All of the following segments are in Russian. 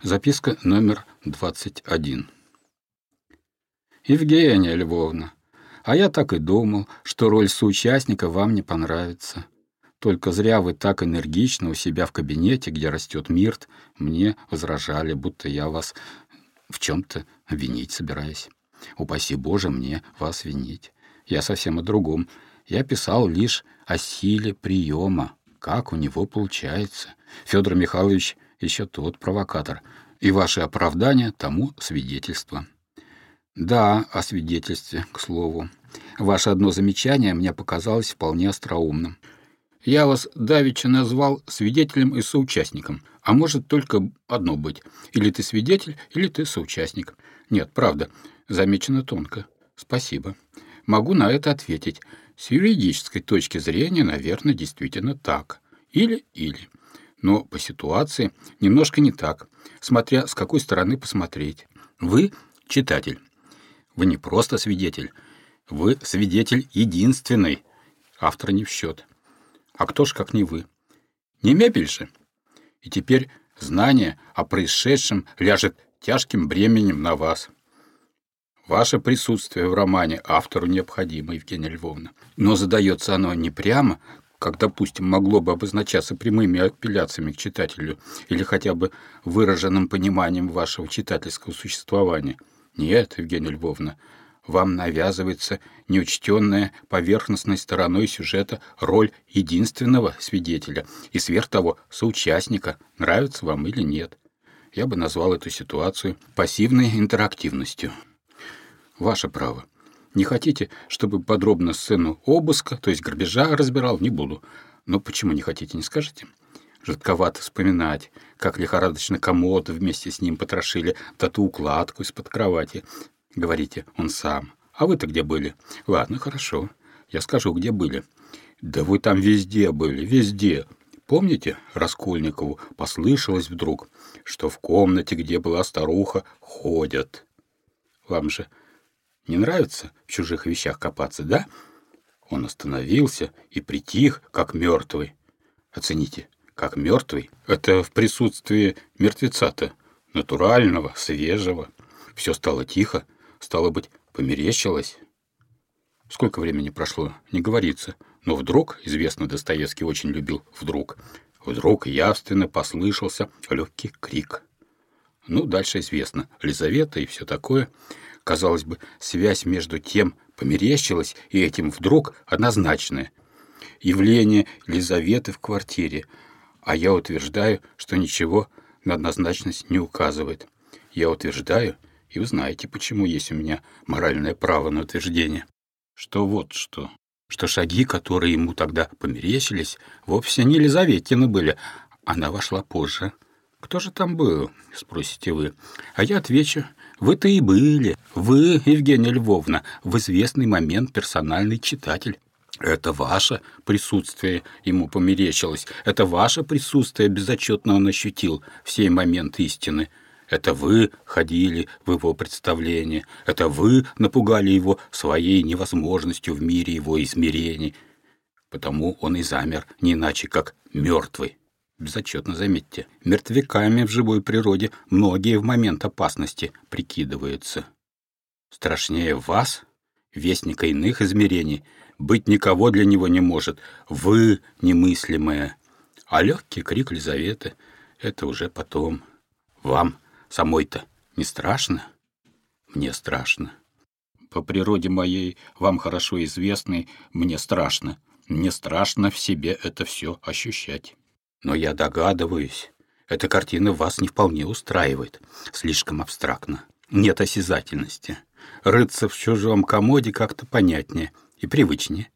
Записка номер 21. Евгения Львовна, а я так и думал, что роль соучастника вам не понравится. Только зря вы так энергично у себя в кабинете, где растет мирт, мне возражали, будто я вас в чем-то винить собираюсь. Упаси Боже мне вас винить. Я совсем о другом. Я писал лишь о силе приема, как у него получается. Федор Михайлович еще тот провокатор, и ваше оправдание тому свидетельство. Да, о свидетельстве, к слову. Ваше одно замечание мне показалось вполне остроумным. Я вас давеча назвал свидетелем и соучастником, а может только одно быть. Или ты свидетель, или ты соучастник. Нет, правда, замечено тонко. Спасибо. Могу на это ответить. С юридической точки зрения, наверное, действительно так. Или-или. Но по ситуации немножко не так, смотря с какой стороны посмотреть. Вы — читатель. Вы не просто свидетель. Вы свидетель единственный. Автор не в счет. А кто ж, как не вы? Не мебель же? И теперь знание о происшедшем ляжет тяжким бременем на вас. Ваше присутствие в романе автору необходимо, Евгения Львовна. Но задается оно не прямо, как, допустим, могло бы обозначаться прямыми апелляциями к читателю или хотя бы выраженным пониманием вашего читательского существования. Нет, Евгения Львовна, вам навязывается неучтенная поверхностной стороной сюжета роль единственного свидетеля и сверх того соучастника, нравится вам или нет. Я бы назвал эту ситуацию пассивной интерактивностью. Ваше право. Не хотите, чтобы подробно сцену обыска, то есть грабежа, разбирал? Не буду. Но почему не хотите, не скажете? Жутковато вспоминать, как лихорадочно комод вместе с ним потрошили, да ту укладку из-под кровати. Говорите, он сам. А вы-то где были? Ладно, хорошо. Я скажу, где были. Да вы там везде были, везде. Помните, Раскольникову послышалось вдруг, что в комнате, где была старуха, ходят. Вам же не нравится в чужих вещах копаться, да? Он остановился и притих, как мертвый. Оцените, как мертвый. Это в присутствии мертвеца-то, натурального, свежего. Все стало тихо, стало быть, померещилось. Сколько времени прошло, не говорится. Но вдруг, известно, Достоевский очень любил «вдруг», вдруг явственно послышался легкий крик. Ну, дальше известно. Лизавета и все такое. Казалось бы, связь между тем померещилась и этим вдруг однозначная. Явление Лизаветы в квартире, а я утверждаю, что ничего на однозначность не указывает. Я утверждаю, и вы знаете, почему есть у меня моральное право на утверждение, что вот что, что шаги, которые ему тогда померещились, вовсе не Лизаветины были, она вошла позже. «Кто же там был?» — спросите вы. А я отвечу, вы-то и были. Вы, Евгения Львовна, в известный момент персональный читатель. Это ваше присутствие ему померещилось. Это ваше присутствие безотчетно он ощутил в сей момент истины. Это вы ходили в его представление. Это вы напугали его своей невозможностью в мире его измерений. Потому он и замер, не иначе как мертвый. Безотчетно заметьте, мертвяками в живой природе многие в момент опасности прикидываются. Страшнее вас, вестника иных измерений, быть никого для него не может. Вы немыслимая. А легкий крик Лизаветы — это уже потом. Вам самой-то не страшно? Мне страшно. По природе моей, вам хорошо известной, мне страшно. Мне страшно в себе это все ощущать. Но я догадываюсь, эта картина вас не вполне устраивает. Слишком абстрактно. Нет осязательности. Рыться в чужом комоде как-то понятнее и привычнее.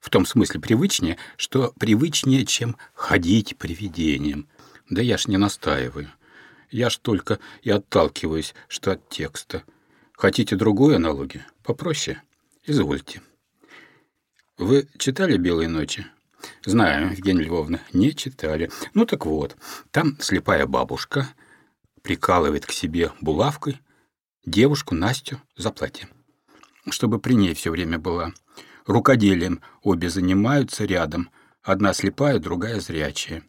В том смысле привычнее, что привычнее, чем ходить привидением. Да я ж не настаиваю. Я ж только и отталкиваюсь, что от текста. Хотите другую аналогию? Попроще? Извольте. Вы читали «Белые ночи»? Знаю, Евгения Львовна, не читали. Ну так вот, там слепая бабушка прикалывает к себе булавкой девушку Настю за платье, чтобы при ней все время была. Рукоделием обе занимаются рядом, одна слепая, другая зрячая.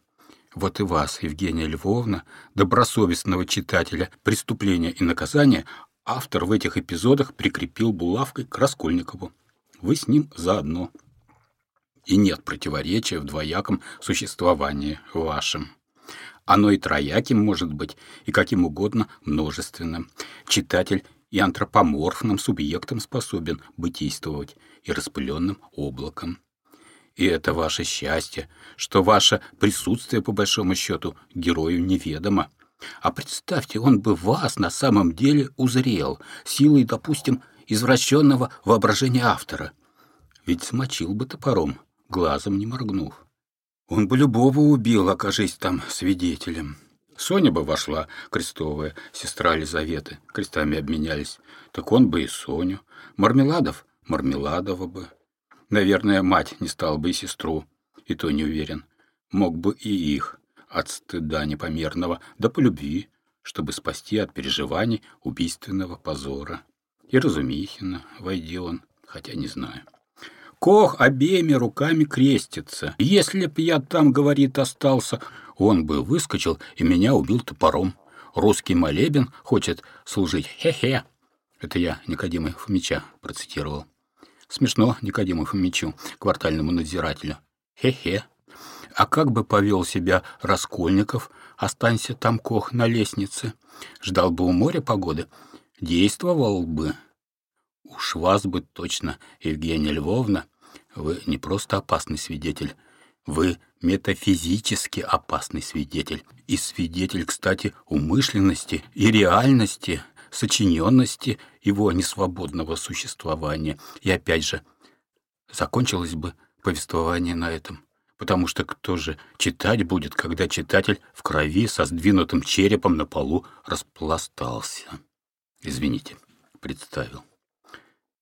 Вот и вас, Евгения Львовна, добросовестного читателя «Преступления и наказания», автор в этих эпизодах прикрепил булавкой к Раскольникову. Вы с ним заодно. И нет противоречия в двояком существовании вашем. Оно и трояким может быть, и каким угодно множественным. Читатель и антропоморфным субъектом способен бытийствовать, и распыленным облаком. И это ваше счастье, что ваше присутствие, по большому счету, герою неведомо. А представьте, он бы вас на самом деле узрел, силой, допустим, извращенного воображения автора. Ведь смочил бы топором, глазом не моргнув. Он бы любого убил, окажись там свидетелем. Соня бы вошла, крестовая, сестра Елизаветы, крестами обменялись. Так он бы и Соню. Мармеладов — Мармеладова бы. Наверное, мать не стала бы и сестру, и то не уверен. Мог бы и их, от стыда непомерного, да по любви, чтобы спасти от переживаний убийственного позора. И Разумихина, войди он, хотя не знаю. Кох обеими руками крестится. Если б я там, говорит, остался, он бы выскочил и меня убил топором. Русский молебен хочет служить. Хе-хе. Это я Никодима Фомича процитировал. Смешно Никодиму Фомичу, квартальному надзирателю. Хе-хе. А как бы повел себя Раскольников, останься там Кох на лестнице? Ждал бы у моря погоды? Действовал бы. Уж вас бы точно, Евгения Львовна, вы не просто опасный свидетель, вы метафизически опасный свидетель. И свидетель, кстати, умышленности и реальности, сочиненности его несвободного существования. И опять же, закончилось бы повествование на этом. Потому что кто же читать будет, когда читатель в крови со сдвинутым черепом на полу распластался? Извините, представил.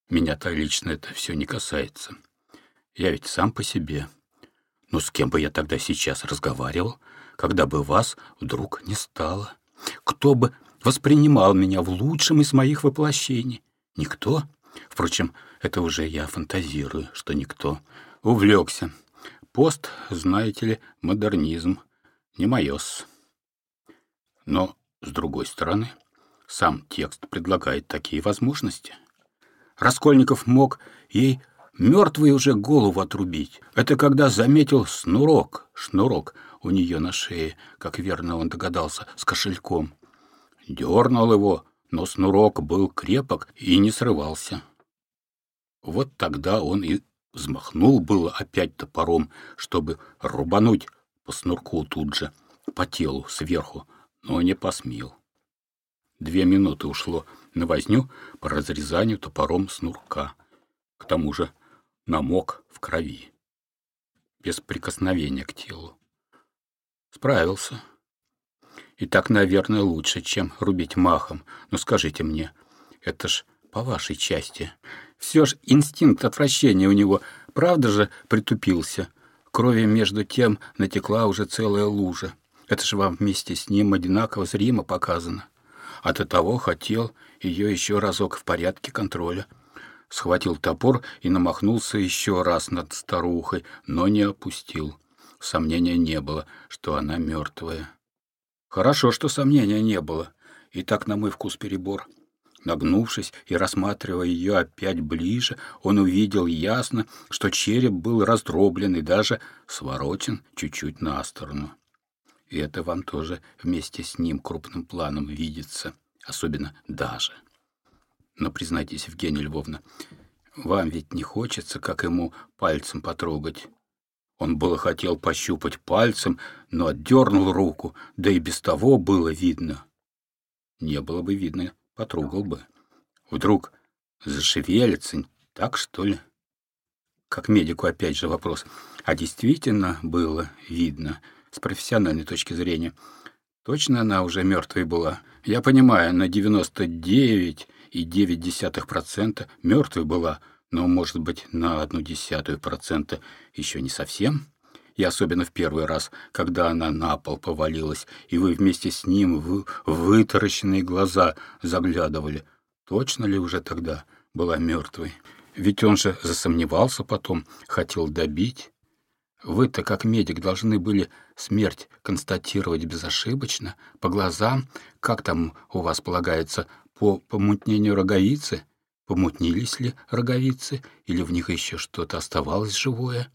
Меня-то лично это все не касается. Я ведь сам по себе. Но с кем бы я тогда сейчас разговаривал, когда бы вас вдруг не стало? Кто бы воспринимал меня в лучшем из моих воплощений? Никто. Впрочем, это уже я фантазирую, что никто. Увлекся. Пост, знаете ли, модернизм. Не моё-с. Но, с другой стороны, сам текст предлагает такие возможности. Раскольников мог ей мертвый уже голову отрубить. Это когда заметил снурок, шнурок у нее на шее, как верно он догадался, с кошельком. Дернул его, но снурок был крепок и не срывался. Вот тогда он и взмахнул было опять топором, чтобы рубануть по снурку тут же, по телу сверху, но не посмел. Две минуты ушло на возню по разрезанию топором снурка. К тому же намок в крови, без прикосновения к телу. Справился. И так, наверное, лучше, чем рубить махом. Но скажите мне, это ж по вашей части. Все ж инстинкт отвращения у него, правда же, притупился. Крови между тем натекла уже целая лужа. Это же вам вместе с ним одинаково зримо показано. А до того хотел ее еще разок в порядке контроля схватил топор и намахнулся еще раз над старухой, но не опустил. Сомнения не было, что она мертвая. Хорошо, что сомнения не было. И так, на мой вкус, перебор. Нагнувшись и рассматривая ее опять ближе, он увидел ясно, что череп был раздроблен и даже сворочен чуть-чуть на сторону. И это вам тоже вместе с ним крупным планом видится, особенно даже. Но признайтесь, Евгения Львовна, вам ведь не хочется, как ему, пальцем потрогать. Он было хотел пощупать пальцем, но отдернул руку, да и без того было видно. Не было бы видно, потрогал бы. Вдруг зашевелится, так что ли? Как медику опять же вопрос. А действительно было видно, с профессиональной точки зрения. Точно она уже мертвой была. Я понимаю, на девяносто девять и девять десятых процента мертвой была, но, может быть, на одну десятую процента еще не совсем. И особенно в первый раз, когда она на пол повалилась, и вы вместе с ним в вытаращенные глаза заглядывали. Точно ли уже тогда была мертвой? Ведь он же засомневался потом, хотел добить. Вы-то, как медик, должны были смерть констатировать безошибочно, по глазам, как там у вас полагается, по помутнению роговицы? Помутнились ли роговицы, или в них еще что-то оставалось живое?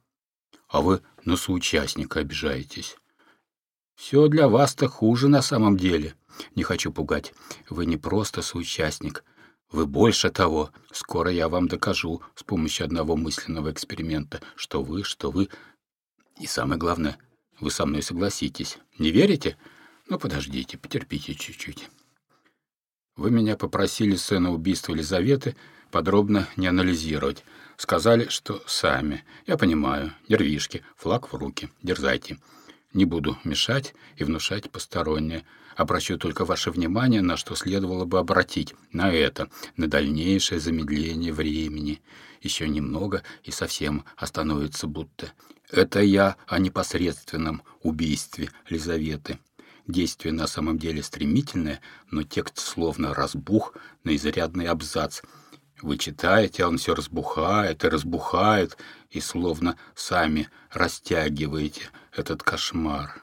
А вы на соучастника обижаетесь. Все для вас-то хуже на самом деле. Не хочу пугать. Вы не просто соучастник. Вы больше того. Скоро я вам докажу с помощью одного мысленного эксперимента, что вы, что вы... И самое главное, вы со мной согласитесь. Не верите? Ну, подождите, потерпите чуть-чуть. Вы меня попросили сцену убийства Елизаветы подробно не анализировать. Сказали, что сами. Я понимаю. Нервишки, флаг в руки. Дерзайте. Не буду мешать и внушать постороннее. Обращу только ваше внимание, на что следовало бы обратить. На это, на дальнейшее замедление времени. Еще немного и совсем остановится будто. Это я о непосредственном убийстве Лизаветы. Действие на самом деле стремительное, но текст словно разбух на изрядный абзац. Вы читаете, а он все разбухает и разбухает, и словно сами растягиваете этот кошмар.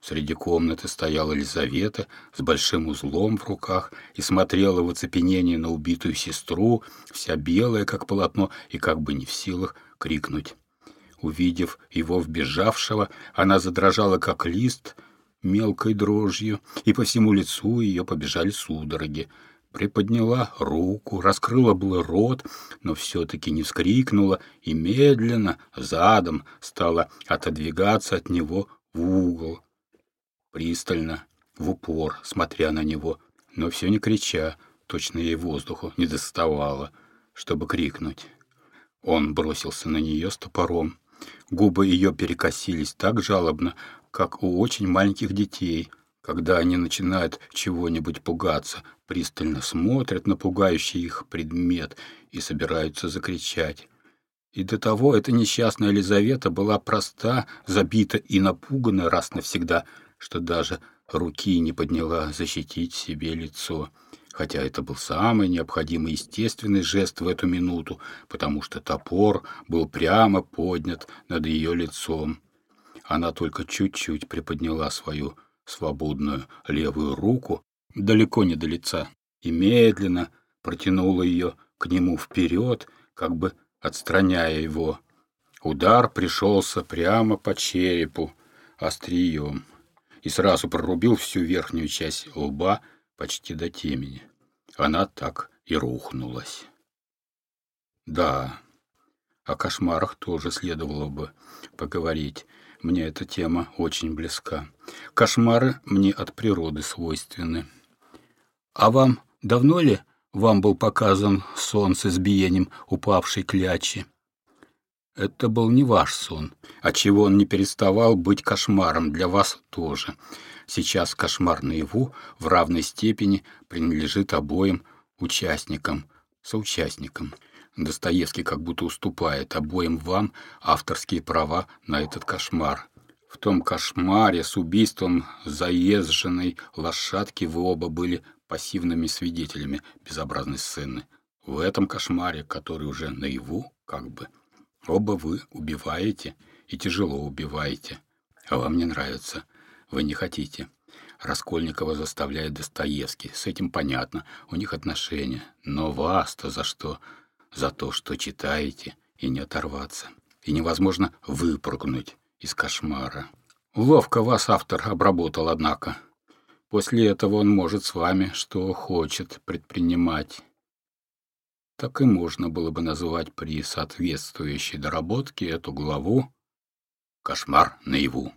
Среди комнаты стояла Елизавета с большим узлом в руках и смотрела в оцепенении на убитую сестру, вся белая, как полотно, и как бы не в силах крикнуть. Увидев его вбежавшего, она задрожала, как лист — мелкой дрожью, и по всему лицу ее побежали судороги. Приподняла руку, раскрыла было рот, но все-таки не вскрикнула и медленно, задом, стала отодвигаться от него в угол. Пристально, в упор, смотря на него, но все не крича, точно ей воздуху не доставало, чтобы крикнуть. Он бросился на нее с топором. Губы ее перекосились так жалобно, как у очень маленьких детей, когда они начинают чего-нибудь пугаться, пристально смотрят на пугающий их предмет и собираются закричать. И до того эта несчастная Елизавета была проста, забита и напугана раз навсегда, что даже руки не подняла защитить себе лицо. Хотя это был самый необходимый естественный жест в эту минуту, потому что топор был прямо поднят над ее лицом. Она только чуть-чуть приподняла свою свободную левую руку, далеко не до лица, и медленно протянула ее к нему вперед, как бы отстраняя его. Удар пришелся прямо по черепу острием и сразу прорубил всю верхнюю часть лба почти до темени. Она так и рухнулась. Да, о кошмарах тоже следовало бы поговорить. Мне эта тема очень близка. Кошмары мне от природы свойственны. А вам давно ли вам был показан сон с избиением упавшей клячи? Это был не ваш сон, отчего он не переставал быть кошмаром для вас тоже. Сейчас кошмар наяву в равной степени принадлежит обоим участникам, соучастникам. Достоевский как будто уступает обоим вам авторские права на этот кошмар. В том кошмаре с убийством заезженной лошадки вы оба были пассивными свидетелями безобразной сцены. В этом кошмаре, который уже наяву, как бы, оба вы убиваете и тяжело убиваете. А вам не нравится. Вы не хотите. Раскольникова заставляет Достоевский. С этим понятно. У них отношения. Но вас-то за что? за то, что читаете, и не оторваться. И невозможно выпрыгнуть из кошмара. Ловко вас автор обработал, однако. После этого он может с вами что хочет предпринимать. Так и можно было бы назвать при соответствующей доработке эту главу «Кошмар наяву».